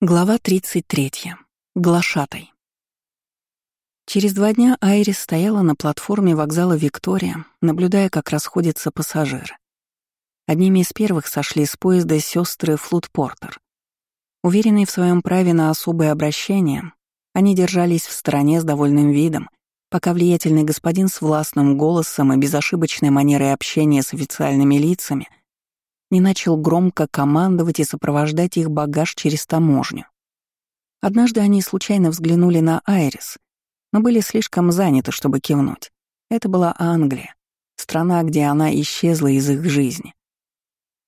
Глава 33. Глашатай. Через два дня Айрис стояла на платформе вокзала Виктория, наблюдая, как расходятся пассажиры. Одними из первых сошли с поезда сестры Флут Портер. Уверенные в своем праве на особое обращение, они держались в стороне с довольным видом, пока влиятельный господин с властным голосом и безошибочной манерой общения с официальными лицами — не начал громко командовать и сопровождать их багаж через таможню. Однажды они случайно взглянули на Айрис, но были слишком заняты, чтобы кивнуть. Это была Англия, страна, где она исчезла из их жизни.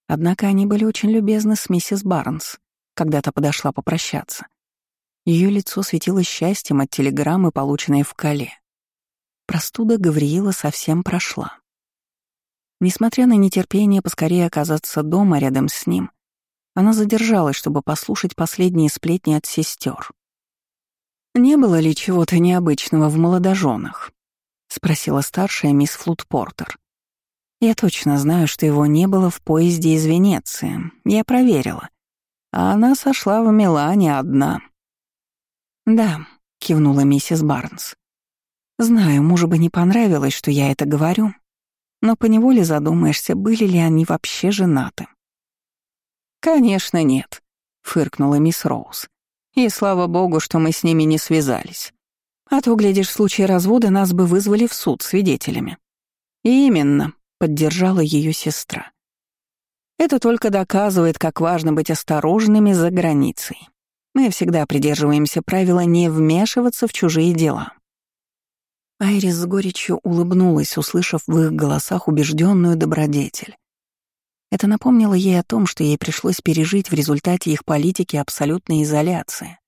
Однако они были очень любезны с миссис Барнс, когда-то подошла попрощаться. Ее лицо светилось счастьем от телеграммы, полученной в Кале. Простуда Гавриила совсем прошла. Несмотря на нетерпение поскорее оказаться дома рядом с ним, она задержалась, чтобы послушать последние сплетни от сестер. «Не было ли чего-то необычного в молодоженах?» — спросила старшая мисс Флутпортер. «Я точно знаю, что его не было в поезде из Венеции. Я проверила. А она сошла в Милане одна». «Да», — кивнула миссис Барнс. «Знаю, мужу бы не понравилось, что я это говорю, но поневоле задумаешься, были ли они вообще женаты. «Конечно, нет», — фыркнула мисс Роуз. «И слава богу, что мы с ними не связались. А то, глядишь, в случае развода нас бы вызвали в суд свидетелями». «Именно», — поддержала ее сестра. «Это только доказывает, как важно быть осторожными за границей. Мы всегда придерживаемся правила не вмешиваться в чужие дела». Айрис с горечью улыбнулась, услышав в их голосах убежденную добродетель. Это напомнило ей о том, что ей пришлось пережить в результате их политики абсолютной изоляции.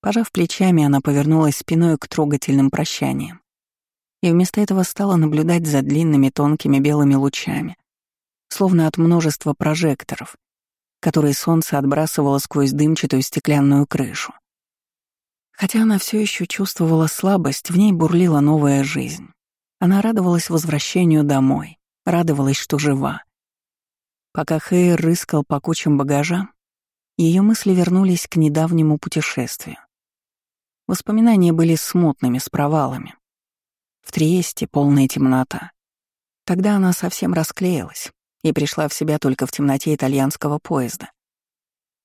Пожав плечами, она повернулась спиной к трогательным прощаниям и вместо этого стала наблюдать за длинными тонкими белыми лучами, словно от множества прожекторов, которые солнце отбрасывало сквозь дымчатую стеклянную крышу. Хотя она все еще чувствовала слабость, в ней бурлила новая жизнь. Она радовалась возвращению домой, радовалась, что жива. Пока Хейр рыскал по кучам багажа, ее мысли вернулись к недавнему путешествию. Воспоминания были смутными, с провалами. В Триесте полная темнота. Тогда она совсем расклеилась и пришла в себя только в темноте итальянского поезда.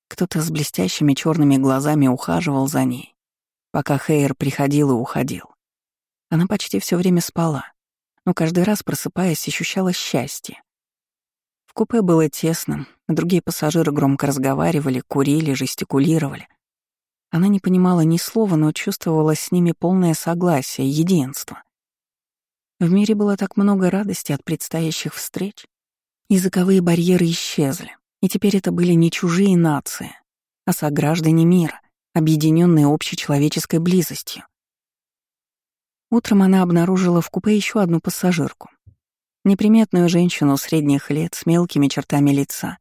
Кто-то с блестящими черными глазами ухаживал за ней, пока Хейер приходил и уходил. Она почти все время спала, но каждый раз, просыпаясь, ощущала счастье. В купе было тесно, другие пассажиры громко разговаривали, курили, жестикулировали. Она не понимала ни слова, но чувствовала с ними полное согласие, единство. В мире было так много радости от предстоящих встреч. Языковые барьеры исчезли, и теперь это были не чужие нации, а сограждане мира — объединенные общечеловеческой близостью. Утром она обнаружила в купе еще одну пассажирку. Неприметную женщину средних лет с мелкими чертами лица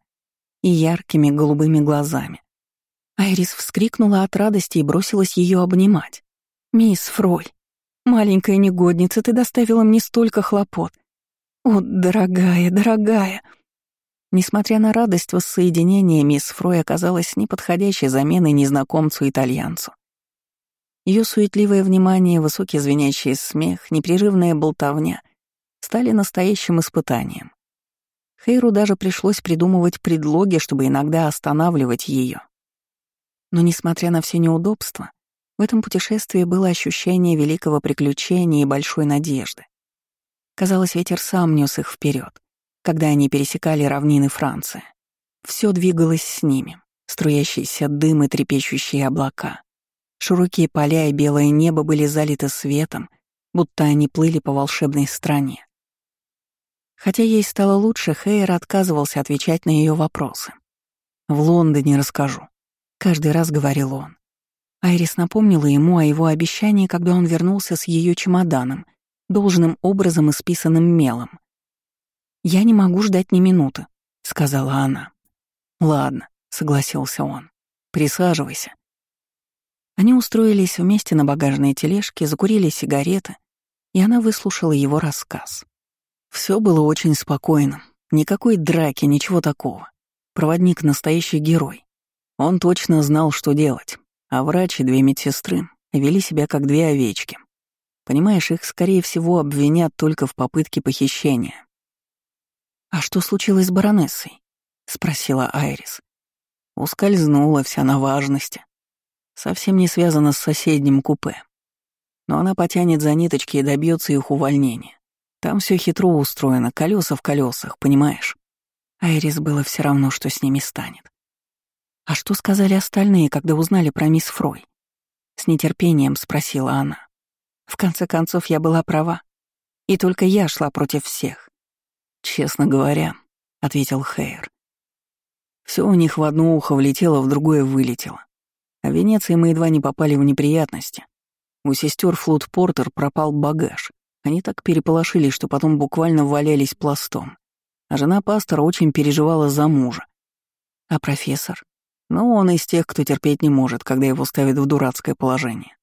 и яркими голубыми глазами. Айрис вскрикнула от радости и бросилась ее обнимать. «Мисс Фрой, маленькая негодница, ты доставила мне столько хлопот. О, дорогая, дорогая!» Несмотря на радость воссоединения, мисс Фрой оказалась неподходящей заменой незнакомцу-итальянцу. Ее суетливое внимание, высокий звенящий смех, непрерывная болтовня стали настоящим испытанием. Хейру даже пришлось придумывать предлоги, чтобы иногда останавливать ее. Но несмотря на все неудобства, в этом путешествии было ощущение великого приключения и большой надежды. Казалось, ветер сам нес их вперед, когда они пересекали равнины Франции. Все двигалось с ними, струящийся дым и трепещущие облака. Широкие поля и белое небо были залиты светом, будто они плыли по волшебной стране. Хотя ей стало лучше, Хейер отказывался отвечать на ее вопросы. «В Лондоне расскажу», — каждый раз говорил он. Айрис напомнила ему о его обещании, когда он вернулся с ее чемоданом, должным образом исписанным мелом. «Я не могу ждать ни минуты», — сказала она. «Ладно», — согласился он. «Присаживайся». Они устроились вместе на багажной тележке, закурили сигареты, и она выслушала его рассказ. Все было очень спокойно, никакой драки, ничего такого. Проводник — настоящий герой. Он точно знал, что делать, а врач и две медсестры вели себя как две овечки. Понимаешь, их, скорее всего, обвинят только в попытке похищения. «А что случилось с баронессой?» — спросила Айрис. Ускользнула вся на важности. Совсем не связана с соседним купе. Но она потянет за ниточки и добьется их увольнения. Там все хитро устроено, колеса в колесах, понимаешь? Айрис было все равно, что с ними станет. А что сказали остальные, когда узнали про мисс Фрой? С нетерпением спросила она. В конце концов, я была права. И только я шла против всех. Честно говоря, ответил Хейер. Все у них в одно ухо влетело, в другое вылетело. А в Венеции мы едва не попали в неприятности. У сестер Флут Портер пропал багаж. Они так переполошились, что потом буквально валялись пластом. А жена пастора очень переживала за мужа. А профессор? Ну, он из тех, кто терпеть не может, когда его ставят в дурацкое положение.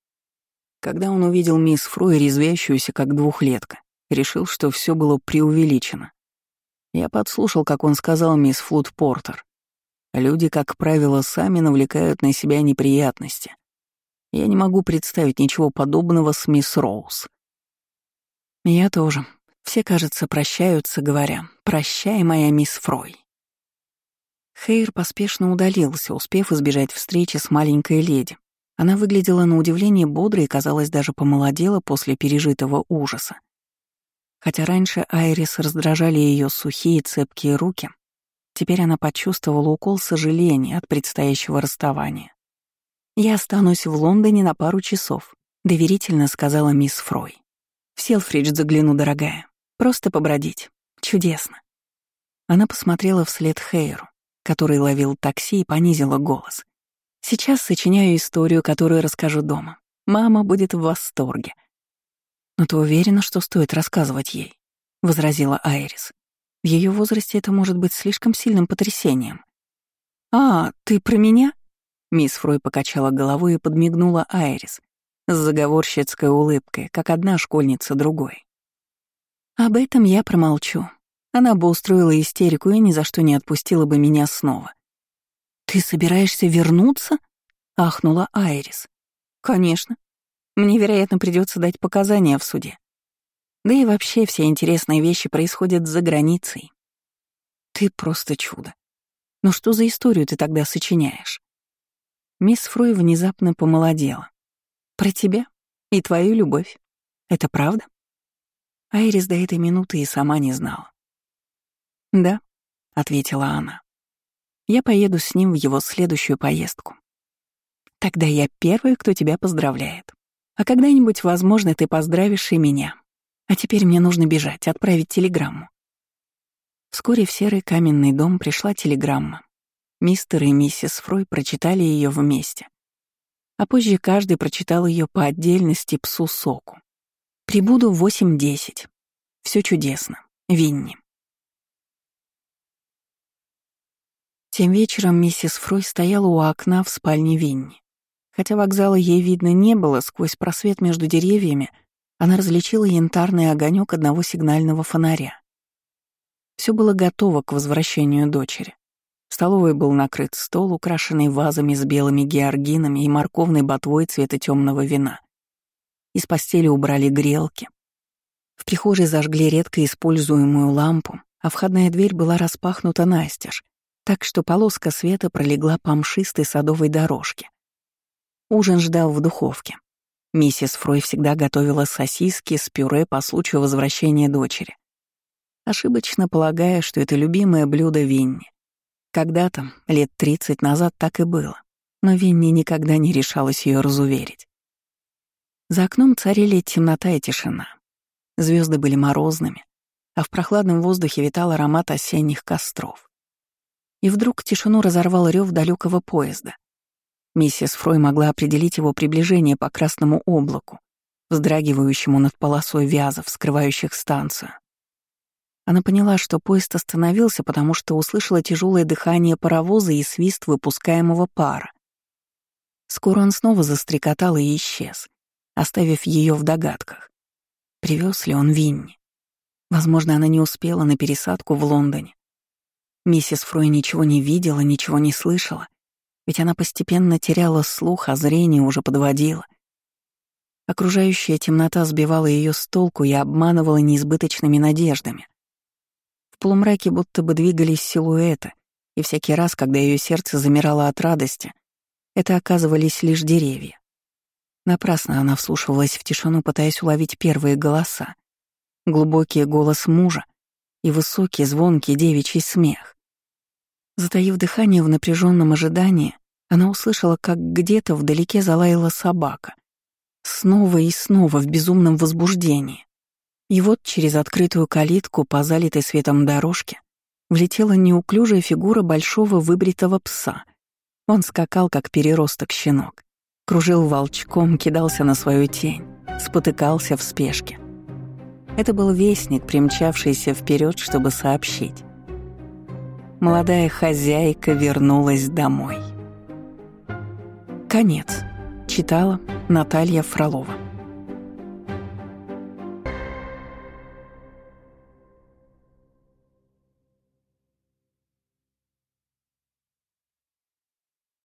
Когда он увидел мисс Фрой, резвящуюся как двухлетка, решил, что все было преувеличено. Я подслушал, как он сказал мисс Флут Портер. Люди, как правило, сами навлекают на себя неприятности. Я не могу представить ничего подобного с мисс Роуз. Я тоже. Все, кажется, прощаются, говоря «Прощай, моя мисс Фрой». Хейр поспешно удалился, успев избежать встречи с маленькой леди. Она выглядела на удивление бодрой и, казалось, даже помолодела после пережитого ужаса. Хотя раньше Айрис раздражали ее сухие цепкие руки, Теперь она почувствовала укол сожаления от предстоящего расставания. «Я останусь в Лондоне на пару часов», — доверительно сказала мисс Фрой. «В Селфридж загляну, дорогая. Просто побродить. Чудесно». Она посмотрела вслед Хейру, который ловил такси и понизила голос. «Сейчас сочиняю историю, которую расскажу дома. Мама будет в восторге». «Но ты уверена, что стоит рассказывать ей?» — возразила Айрис. В ее возрасте это может быть слишком сильным потрясением. «А, ты про меня?» Мисс Фрой покачала головой и подмигнула Айрис с заговорщицкой улыбкой, как одна школьница другой. «Об этом я промолчу. Она бы устроила истерику и ни за что не отпустила бы меня снова». «Ты собираешься вернуться?» — ахнула Айрис. «Конечно. Мне, вероятно, придется дать показания в суде. Да и вообще все интересные вещи происходят за границей. Ты просто чудо. Но что за историю ты тогда сочиняешь? Мисс Фрой внезапно помолодела. Про тебя и твою любовь. Это правда? Айрис до этой минуты и сама не знала. «Да», — ответила она. «Я поеду с ним в его следующую поездку. Тогда я первая, кто тебя поздравляет. А когда-нибудь, возможно, ты поздравишь и меня». А теперь мне нужно бежать, отправить телеграмму. Вскоре в серый каменный дом пришла телеграмма. Мистер и миссис Фрой прочитали ее вместе. А позже каждый прочитал ее по отдельности псу Соку. «Прибуду в 8.10. Все чудесно. Винни». Тем вечером миссис Фрой стояла у окна в спальне Винни. Хотя вокзала ей видно не было, сквозь просвет между деревьями — она различила янтарный огонек одного сигнального фонаря. Все было готово к возвращению дочери. В столовой был накрыт стол, украшенный вазами с белыми георгинами и морковной ботвой цвета темного вина. Из постели убрали грелки. В прихожей зажгли редко используемую лампу, а входная дверь была распахнута настежь, так что полоска света пролегла по мшистой садовой дорожке. Ужин ждал в духовке. Миссис Фрой всегда готовила сосиски с пюре по случаю возвращения дочери. Ошибочно полагая, что это любимое блюдо Винни. Когда-то, лет 30 назад, так и было, но Винни никогда не решалась ее разуверить. За окном царили темнота и тишина. Звезды были морозными, а в прохладном воздухе витал аромат осенних костров. И вдруг тишину разорвал рев далекого поезда. Миссис Фрой могла определить его приближение по красному облаку, вздрагивающему над полосой вязов, скрывающих станцию. Она поняла, что поезд остановился, потому что услышала тяжелое дыхание паровоза и свист выпускаемого пара. Скоро он снова застрекотал и исчез, оставив ее в догадках. Привез ли он Винни? Возможно, она не успела на пересадку в Лондоне. Миссис Фрой ничего не видела, ничего не слышала, Ведь она постепенно теряла слух, а зрение уже подводило. Окружающая темнота сбивала ее с толку и обманывала неизбыточными надеждами. В полумраке будто бы двигались силуэты, и всякий раз, когда ее сердце замирало от радости, это оказывались лишь деревья. Напрасно она вслушивалась в тишину, пытаясь уловить первые голоса. Глубокий голос мужа и высокий, звонкий девичий смех. Затаив дыхание в напряженном ожидании, она услышала, как где-то вдалеке залаяла собака — Снова и снова в безумном возбуждении. И вот через открытую калитку по залитой светом дорожке влетела неуклюжая фигура большого выбритого пса. Он скакал, как переросток щенок. Кружил волчком, кидался на свою тень, спотыкался в спешке. Это был вестник, примчавшийся вперед, чтобы сообщить. Молодая хозяйка вернулась домой. Конец. Читала Наталья Фролова.